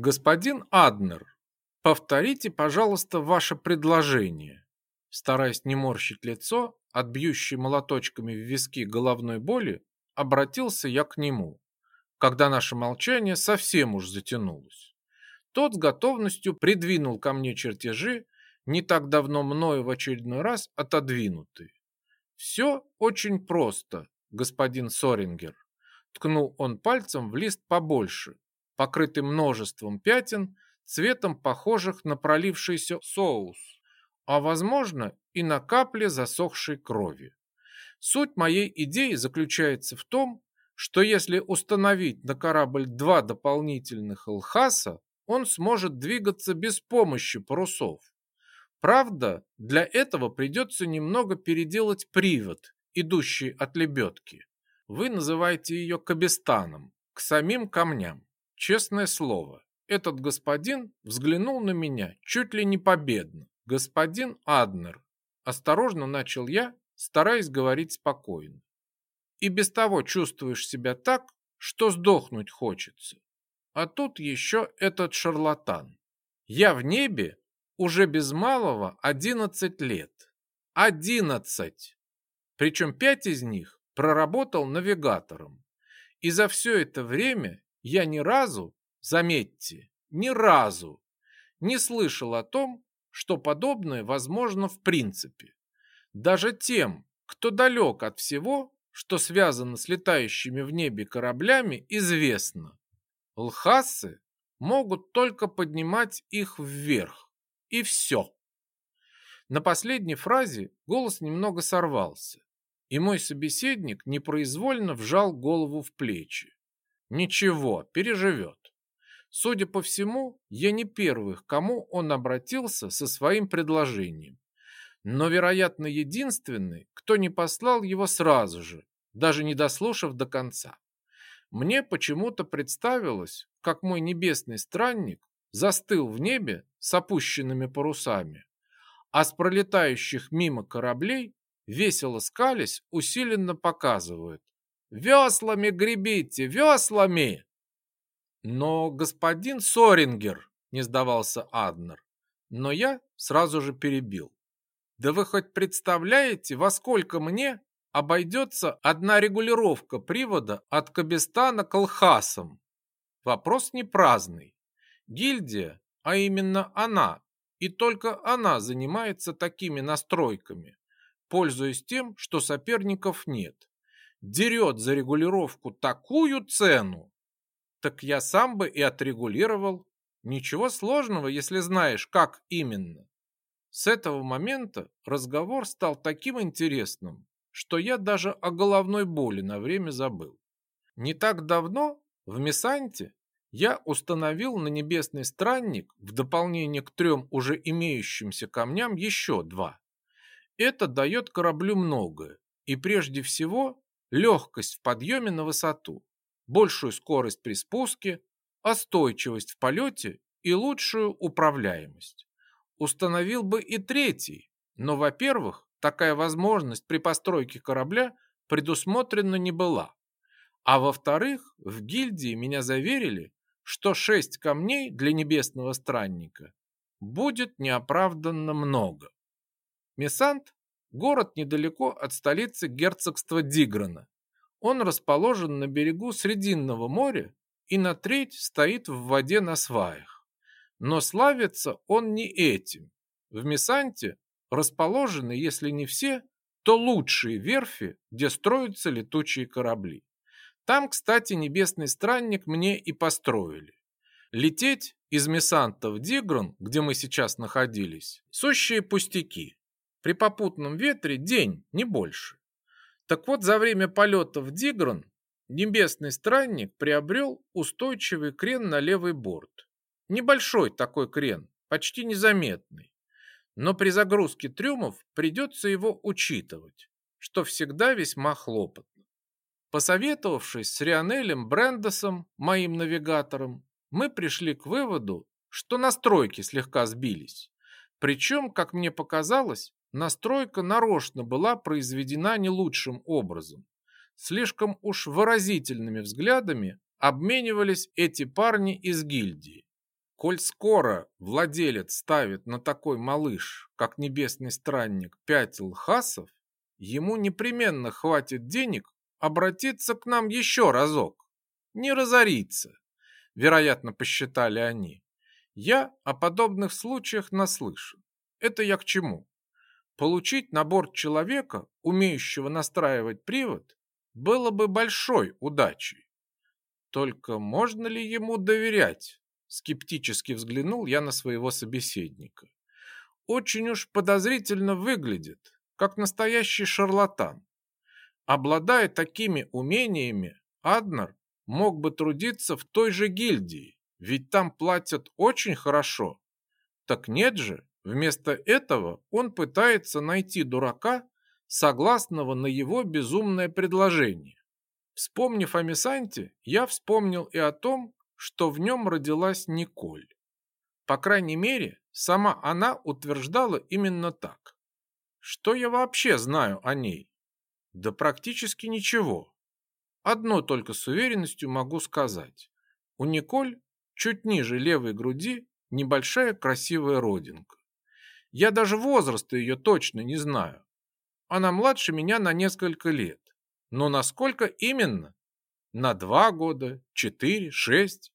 Господин Аднер, повторите, пожалуйста, ваше предложение. Стараясь не морщить лицо от молоточками в виски головной боли, обратился я к нему, когда наше молчание совсем уж затянулось. Тот с готовностью придвинул ко мне чертежи, не так давно мною в очередной раз отодвинутые. «Все очень просто, господин Сорингер», — ткнул он пальцем в лист побольше, покрытый множеством пятен, цветом похожих на пролившийся соус, а, возможно, и на капли засохшей крови. Суть моей идеи заключается в том, что если установить на корабль два дополнительных ЛХАСа, он сможет двигаться без помощи парусов. Правда, для этого придется немного переделать привод, идущий от лебедки. Вы называете ее Кабистаном, к самим камням. Честное слово, этот господин взглянул на меня чуть ли не победно. Господин Аднер, осторожно начал я, стараясь говорить спокойно. И без того чувствуешь себя так, что сдохнуть хочется. А тут еще этот шарлатан. Я в небе уже без малого 11 лет. 11! Причем пять из них проработал навигатором. И за все это время я ни разу, заметьте, ни разу не слышал о том, что подобное возможно в принципе. Даже тем, кто далек от всего, что связано с летающими в небе кораблями, известно. Лхасы могут только поднимать их вверх. И все. На последней фразе голос немного сорвался, и мой собеседник непроизвольно вжал голову в плечи. Ничего, переживет. Судя по всему, я не первый, к кому он обратился со своим предложением. Но, вероятно, единственный, кто не послал его сразу же, даже не дослушав до конца. Мне почему-то представилось, как мой небесный странник застыл в небе с опущенными парусами, а с пролетающих мимо кораблей, весело скались, усиленно показывают. «Веслами гребите, веслами!» Но господин Сорингер, не сдавался Аднер, но я сразу же перебил. Да вы хоть представляете, во сколько мне обойдется одна регулировка привода от Кабистана к Алхасам? Вопрос не праздный. Гильдия, а именно она, и только она занимается такими настройками, пользуясь тем, что соперников нет. Дерет за регулировку такую цену, так я сам бы и отрегулировал. Ничего сложного, если знаешь, как именно. С этого момента разговор стал таким интересным, что я даже о головной боли на время забыл. Не так давно в Месанте я установил на небесный странник в дополнение к трем уже имеющимся камням еще два. Это дает кораблю многое, и прежде всего легкость в подъеме на высоту большую скорость при спуске, остойчивость в полете и лучшую управляемость. Установил бы и третий, но, во-первых, такая возможность при постройке корабля предусмотрена не была. А во-вторых, в гильдии меня заверили, что шесть камней для небесного странника будет неоправданно много. Месант – город недалеко от столицы герцогства Диграна, он расположен на берегу Срединного моря и на треть стоит в воде на сваях. Но славится он не этим. В Месанте расположены, если не все, то лучшие верфи, где строятся летучие корабли. Там, кстати, небесный странник мне и построили. Лететь из Месанта в Дигрон, где мы сейчас находились, сущие пустяки. При попутном ветре день, не больше. Так вот, за время полета в Дигрон небесный странник приобрел устойчивый крен на левый борт. Небольшой такой крен, почти незаметный. Но при загрузке трюмов придется его учитывать, что всегда весьма хлопотно. Посоветовавшись с Рионелем Брендосом, моим навигатором, мы пришли к выводу, что настройки слегка сбились. Причем, как мне показалось, Настройка нарочно была произведена не лучшим образом. Слишком уж выразительными взглядами обменивались эти парни из гильдии. Коль скоро владелец ставит на такой малыш, как небесный странник, пять лхасов, ему непременно хватит денег обратиться к нам еще разок. Не разориться, вероятно, посчитали они. Я о подобных случаях наслышан. Это я к чему? Получить на борт человека, умеющего настраивать привод, было бы большой удачей. Только можно ли ему доверять? Скептически взглянул я на своего собеседника. Очень уж подозрительно выглядит, как настоящий шарлатан. Обладая такими умениями, Аднер мог бы трудиться в той же гильдии, ведь там платят очень хорошо. Так нет же, вместо этого он пытается найти дурака, согласного на его безумное предложение. Вспомнив о Месанте, я вспомнил и о том, что в нем родилась Николь. По крайней мере, сама она утверждала именно так. Что я вообще знаю о ней? Да практически ничего. Одно только с уверенностью могу сказать. У Николь чуть ниже левой груди небольшая красивая родинка. Я даже возраста ее точно не знаю. Она младше меня на несколько лет. Но насколько именно? на два года, четыре, шесть.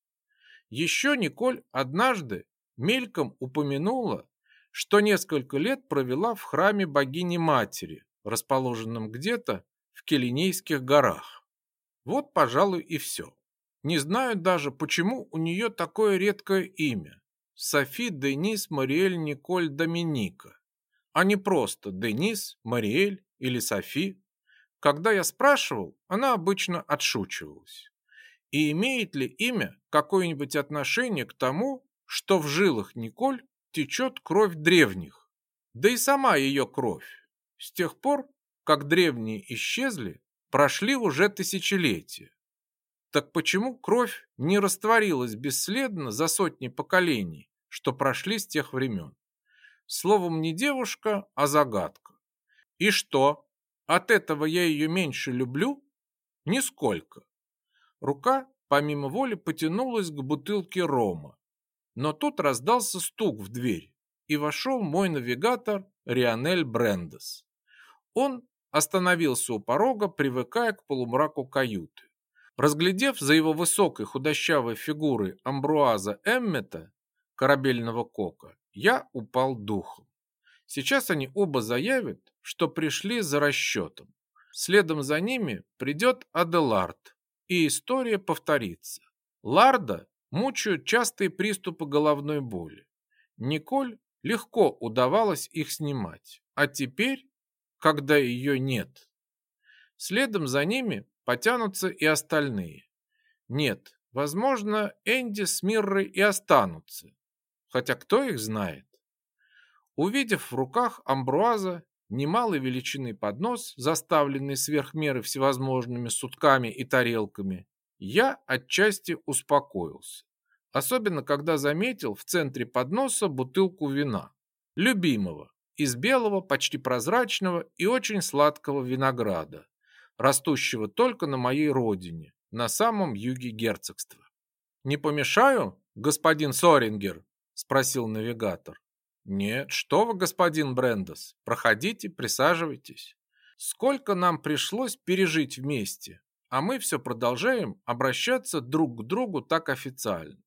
Еще Николь однажды мельком упомянула, что несколько лет провела в храме богини-матери, расположенном где-то в Келинейских горах. Вот, пожалуй, и все. Не знаю даже, почему у нее такое редкое имя. Софи Денис Мариэль Николь Доминика, а не просто Денис, Мариэль или Софи. Когда я спрашивал, она обычно отшучивалась. И имеет ли имя какое-нибудь отношение к тому, что в жилах Николь течет кровь древних? Да и сама ее кровь. С тех пор, как древние исчезли, прошли уже тысячелетия. Так почему кровь не растворилась бесследно за сотни поколений, что прошли с тех времен? Словом, не девушка, а загадка. И что, от этого я ее меньше люблю? Нисколько. Рука, помимо воли, потянулась к бутылке рома. Но тут раздался стук в дверь, и вошел мой навигатор Рионель Брендес. Он остановился у порога, привыкая к полумраку каюты. Разглядев за его высокой худощавой фигурой Амбруаза Эммета, корабельного кока, я упал духом. Сейчас они оба заявят, что пришли за расчетом. Следом за ними придет Аделард, и история повторится. Ларда мучают частые приступы головной боли. Николь легко удавалось их снимать, а теперь, когда ее нет. Следом за ними потянутся и остальные. Нет, возможно, Энди с Миррой и останутся, хотя кто их знает. Увидев в руках Амбруаза немалой величины поднос, заставленный сверх меры всевозможными сутками и тарелками, я отчасти успокоился. Особенно, когда заметил в центре подноса бутылку вина. Любимого, из белого, почти прозрачного и очень сладкого винограда, растущего только на моей родине, на самом юге герцогства. «Не помешаю, господин Сорингер?» – спросил навигатор. Нет, что вы, господин Брендос, проходите, присаживайтесь. Сколько нам пришлось пережить вместе, а мы все продолжаем обращаться друг к другу так официально.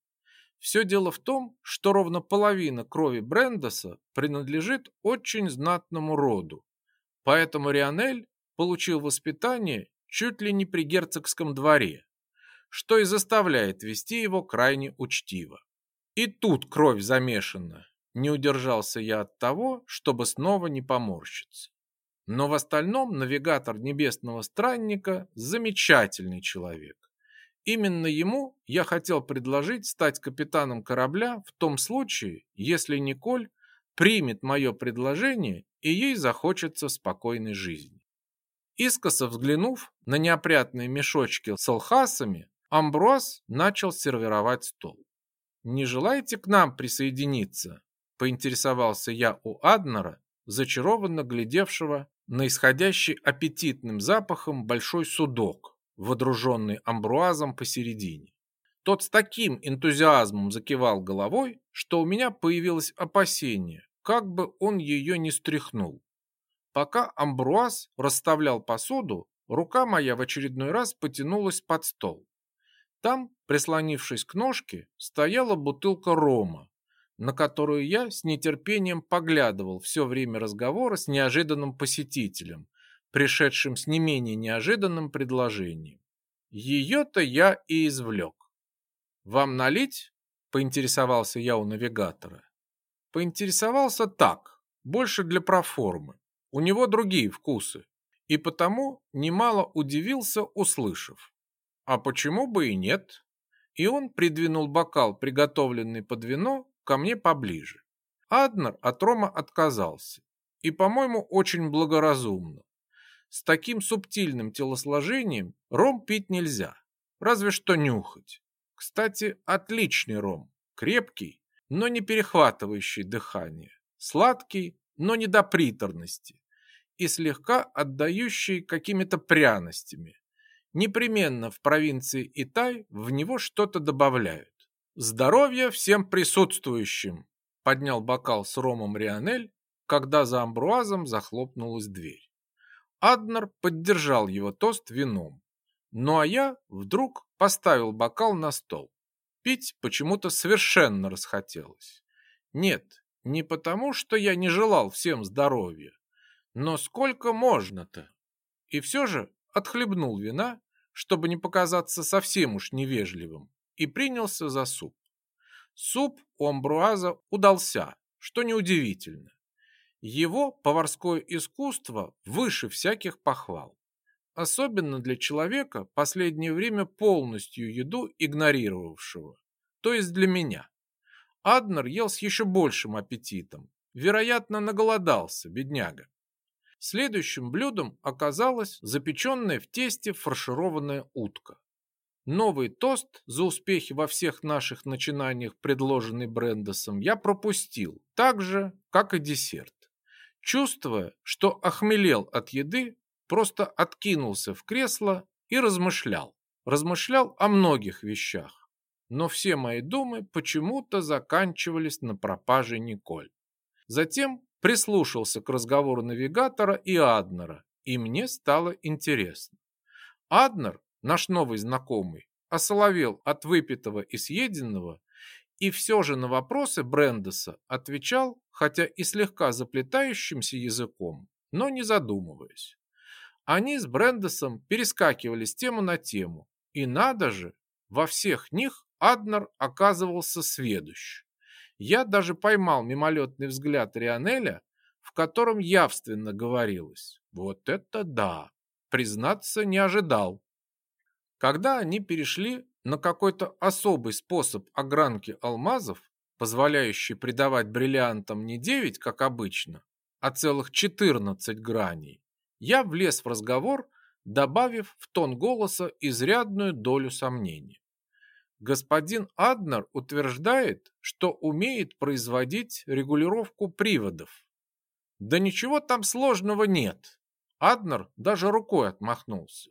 Все дело в том, что ровно половина крови Брендоса принадлежит очень знатному роду. Поэтому Рионель получил воспитание чуть ли не при герцогском дворе, что и заставляет вести его крайне учтиво. И тут кровь замешана, не удержался я от того, чтобы снова не поморщиться. Но в остальном навигатор небесного странника замечательный человек. Именно ему я хотел предложить стать капитаном корабля в том случае, если Николь примет мое предложение и ей захочется спокойной жизни. Искоса взглянув на неопрятные мешочки с алхасами, Амброс начал сервировать стол. «Не желаете к нам присоединиться?» Поинтересовался я у Аднера, зачарованно глядевшего на исходящий аппетитным запахом большой судок, водруженный амбруазом посередине. Тот с таким энтузиазмом закивал головой, что у меня появилось опасение, как бы он ее не стряхнул. Пока Амбруаз расставлял посуду, рука моя в очередной раз потянулась под стол. Там, прислонившись к ножке, стояла бутылка рома, на которую я с нетерпением поглядывал все время разговора с неожиданным посетителем, пришедшим с не менее неожиданным предложением. Ее-то я и извлек. «Вам налить?» – поинтересовался я у навигатора. Поинтересовался так, больше для проформы. У него другие вкусы. И потому немало удивился, услышав. А почему бы и нет? И он придвинул бокал, приготовленный под вино, ко мне поближе. Аднер от рома отказался. И, по-моему, очень благоразумно. С таким субтильным телосложением ром пить нельзя, разве что нюхать. Кстати, отличный ром, крепкий, но не перехватывающий дыхание, сладкий, но не до приторности и слегка отдающий какими-то пряностями. Непременно в провинции Итай в него что-то добавляют. Здоровья всем присутствующим! Поднял бокал с ромом Рионель, когда за амбруазом захлопнулась дверь. Аднер поддержал его тост вином. Ну а я вдруг поставил бокал на стол. Пить почему-то совершенно расхотелось. Нет, не потому, что я не желал всем здоровья, но сколько можно-то? И все же отхлебнул вина, чтобы не показаться совсем уж невежливым, и принялся за суп. Суп у Амбруаза удался, что неудивительно. Его поварское искусство выше всяких похвал. Особенно для человека, последнее время полностью еду игнорировавшего, то есть для меня. Аднер ел с еще большим аппетитом, вероятно, наголодался, бедняга. Следующим блюдом оказалась запеченная в тесте фаршированная утка. Новый тост за успехи во всех наших начинаниях, предложенный Брендосом, я пропустил, так же, как и десерт. Чувствуя, что охмелел от еды, просто откинулся в кресло и размышлял. Размышлял о многих вещах. Но все мои думы почему-то заканчивались на пропаже Николь. Затем прислушался к разговору навигатора и Аднера, и мне стало интересно. Аднер наш новый знакомый, осоловел от выпитого и съеденного, и все же на вопросы Брендеса отвечал, хотя и слегка заплетающимся языком, но не задумываясь. Они с Брендесом перескакивали с темы на тему, и надо же, во всех них Аднер оказывался сведущ. Я даже поймал мимолетный взгляд Рионеля, в котором явственно говорилось «Вот это да!» Признаться, не ожидал. Когда они перешли на какой-то особый способ огранки алмазов, позволяющий придавать бриллиантам не 9, как обычно, а целых 14 граней, я влез в разговор, добавив в тон голоса изрядную долю сомнений. Господин Аднер утверждает, что умеет производить регулировку приводов. Да ничего там сложного нет. Аднер даже рукой отмахнулся.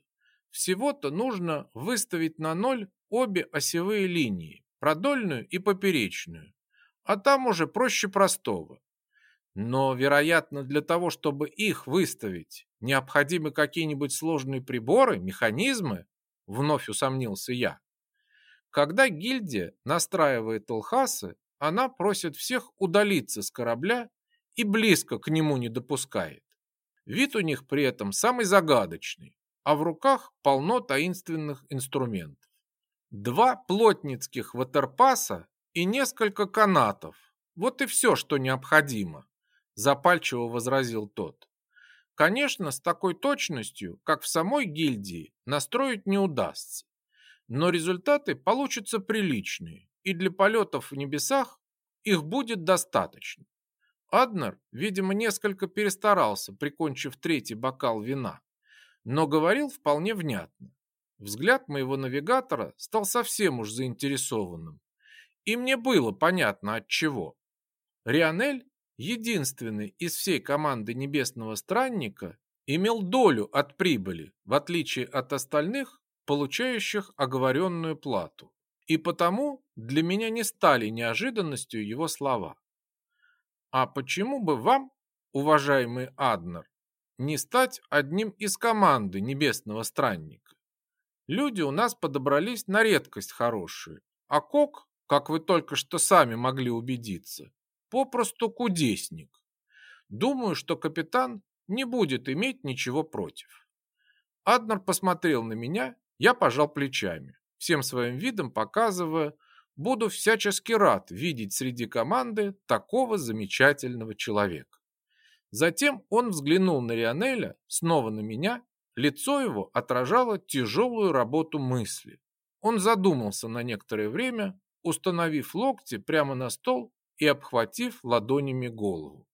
Всего-то нужно выставить на ноль обе осевые линии, продольную и поперечную, а там уже проще простого. Но, вероятно, для того, чтобы их выставить, необходимы какие-нибудь сложные приборы, механизмы, вновь усомнился я. Когда гильдия настраивает Алхасы, она просит всех удалиться с корабля и близко к нему не допускает. Вид у них при этом самый загадочный а в руках полно таинственных инструментов. Два плотницких ватерпаса и несколько канатов. Вот и все, что необходимо, запальчиво возразил тот. Конечно, с такой точностью, как в самой гильдии, настроить не удастся. Но результаты получатся приличные, и для полетов в небесах их будет достаточно. Аднер, видимо, несколько перестарался, прикончив третий бокал вина но говорил вполне внятно. Взгляд моего навигатора стал совсем уж заинтересованным, и мне было понятно от чего. Рионель, единственный из всей команды Небесного Странника, имел долю от прибыли, в отличие от остальных, получающих оговоренную плату. И потому для меня не стали неожиданностью его слова. А почему бы вам, уважаемый Аднер, не стать одним из команды Небесного Странника? Люди у нас подобрались на редкость хорошие, а Кок, как вы только что сами могли убедиться, попросту кудесник. Думаю, что капитан не будет иметь ничего против. Аднер посмотрел на меня, я пожал плечами, всем своим видом показывая, буду всячески рад видеть среди команды такого замечательного человека. Затем он взглянул на Рионеля, снова на меня, лицо его отражало тяжелую работу мысли. Он задумался на некоторое время, установив локти прямо на стол и обхватив ладонями голову.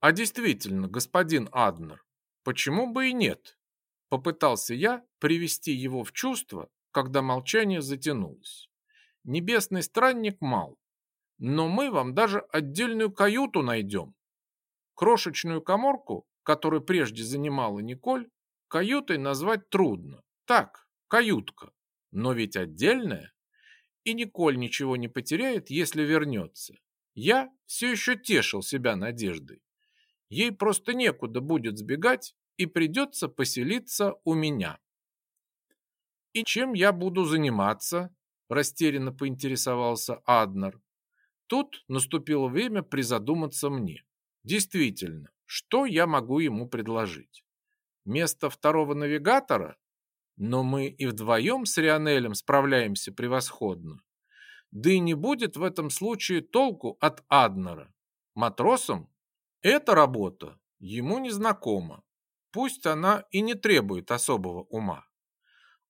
А действительно, господин Аднер, почему бы и нет? Попытался я привести его в чувство, когда молчание затянулось. Небесный странник мал, но мы вам даже отдельную каюту найдем. Крошечную коморку, которую прежде занимала Николь, каютой назвать трудно. Так, каютка, но ведь отдельная. И Николь ничего не потеряет, если вернется. Я все еще тешил себя надеждой. Ей просто некуда будет сбегать и придется поселиться у меня. «И чем я буду заниматься?» – растерянно поинтересовался Аднер. Тут наступило время призадуматься мне. Действительно, что я могу ему предложить? Место второго навигатора? Но мы и вдвоем с Рионелем справляемся превосходно. Да и не будет в этом случае толку от Аднера. Матросом эта работа ему не знакома. Пусть она и не требует особого ума.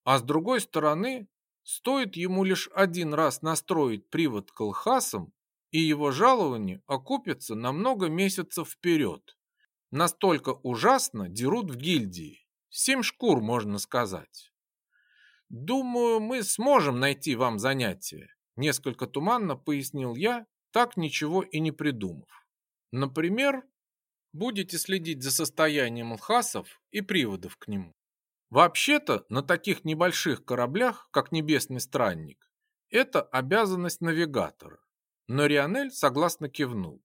А с другой стороны, стоит ему лишь один раз настроить привод к Лхасам, и его жалование окупится на много месяцев вперед. Настолько ужасно дерут в гильдии. Семь шкур, можно сказать. Думаю, мы сможем найти вам занятие, несколько туманно пояснил я, так ничего и не придумав. Например, будете следить за состоянием лхасов и приводов к нему. Вообще-то на таких небольших кораблях, как Небесный Странник, это обязанность навигатора. Но Рионель согласно кивнул.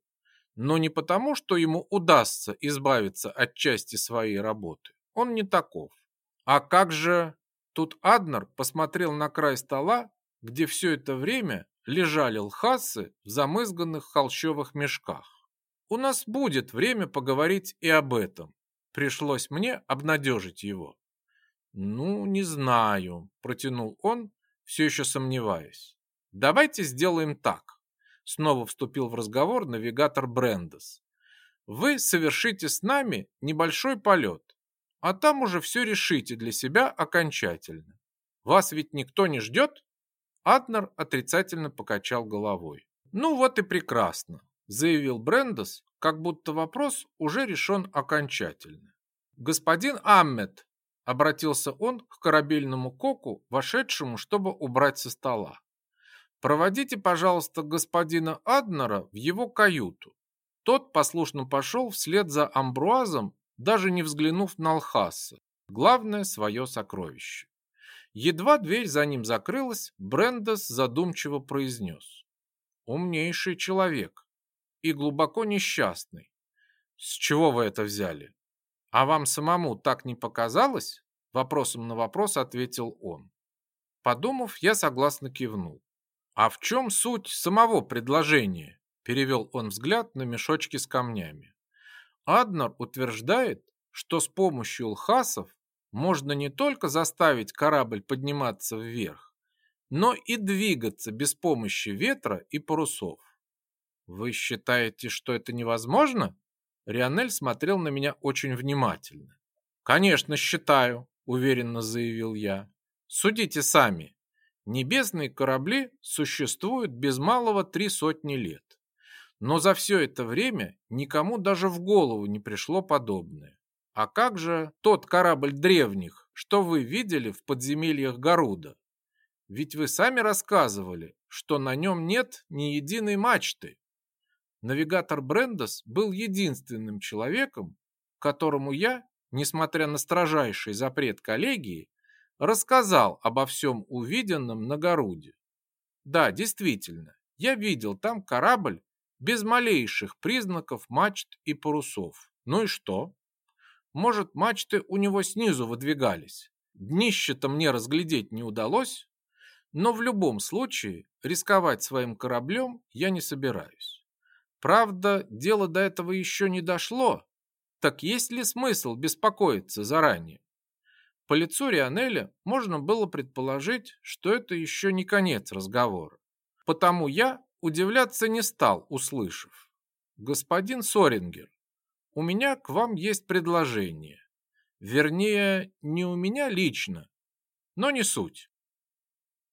Но не потому, что ему удастся избавиться от части своей работы. Он не таков. А как же... Тут Аднер посмотрел на край стола, где все это время лежали лхасы в замызганных холщовых мешках. У нас будет время поговорить и об этом. Пришлось мне обнадежить его. «Ну, не знаю», – протянул он, все еще сомневаясь. «Давайте сделаем так», – снова вступил в разговор навигатор Брендес. «Вы совершите с нами небольшой полет, а там уже все решите для себя окончательно. Вас ведь никто не ждет?» Аднер отрицательно покачал головой. «Ну вот и прекрасно», – заявил Брендес, как будто вопрос уже решен окончательно. «Господин Аммет, Обратился он к корабельному коку, вошедшему, чтобы убрать со стола. «Проводите, пожалуйста, господина Аднера в его каюту». Тот послушно пошел вслед за Амбруазом, даже не взглянув на Алхаса. Главное свое сокровище. Едва дверь за ним закрылась, Брендес задумчиво произнес. «Умнейший человек и глубоко несчастный. С чего вы это взяли?» «А вам самому так не показалось?» Вопросом на вопрос ответил он. Подумав, я согласно кивнул. «А в чем суть самого предложения?» Перевел он взгляд на мешочки с камнями. Аднер утверждает, что с помощью лхасов можно не только заставить корабль подниматься вверх, но и двигаться без помощи ветра и парусов. Вы считаете, что это невозможно? Рионель смотрел на меня очень внимательно. «Конечно, считаю», — уверенно заявил я. «Судите сами. Небесные корабли существуют без малого три сотни лет. Но за все это время никому даже в голову не пришло подобное. А как же тот корабль древних, что вы видели в подземельях Гаруда? Ведь вы сами рассказывали, что на нем нет ни единой мачты. Навигатор Брендос был единственным человеком, которому я, несмотря на строжайший запрет коллегии, рассказал обо всем увиденном на Горуде. Да, действительно, я видел там корабль без малейших признаков мачт и парусов. Ну и что? Может, мачты у него снизу выдвигались? Днище-то мне разглядеть не удалось, но в любом случае рисковать своим кораблем я не собираюсь. Правда, дело до этого еще не дошло. Так есть ли смысл беспокоиться заранее? По лицу Рионеля можно было предположить, что это еще не конец разговора. Потому я удивляться не стал, услышав. «Господин Сорингер, у меня к вам есть предложение. Вернее, не у меня лично, но не суть.